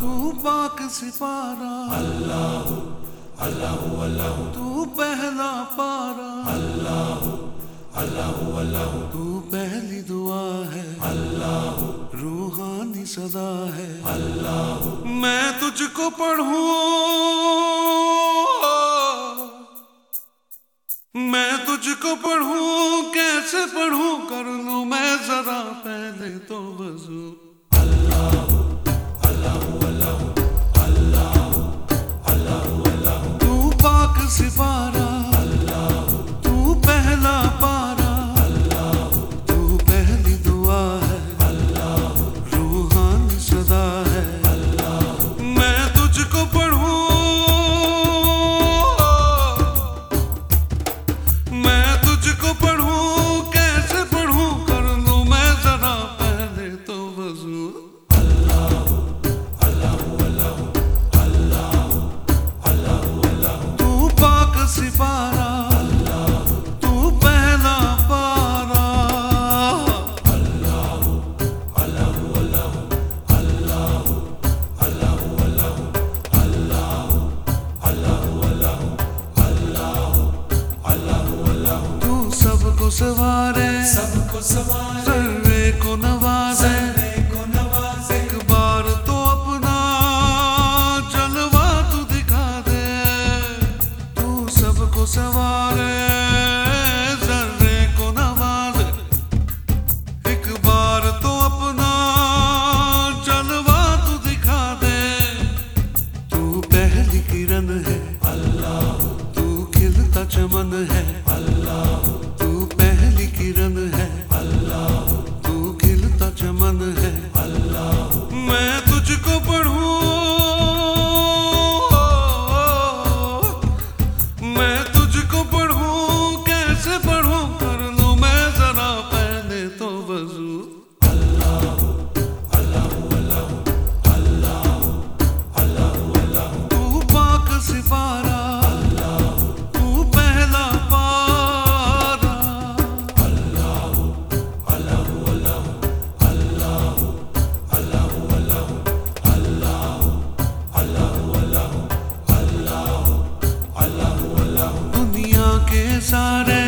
तू पाक सिपारा अल्लाह अल्लाह अल्लाह तू पहला पारा अल्लाह अल्लाह अल्लाह तू पहली सदा है। अल्लाह। मैं तुझको पढ़ूं। मैं तुझको पढ़ूं कैसे पढ़ूं? कर लूँ मैं जरा पहले तो वज़ू। तू पाक सिपारा सवारे सबको सवार सर्वे को नवाजे को नवाज़ एक बार तो अपना जलवा तू दिखा दे। तू सबको सवारे जर्रे को नवाजे एक बार तो अपना जलवा तू दिखा दे। तू पहली किरण है। अल्लाह। तू खिलता चमन है। अल्लाह। के सारे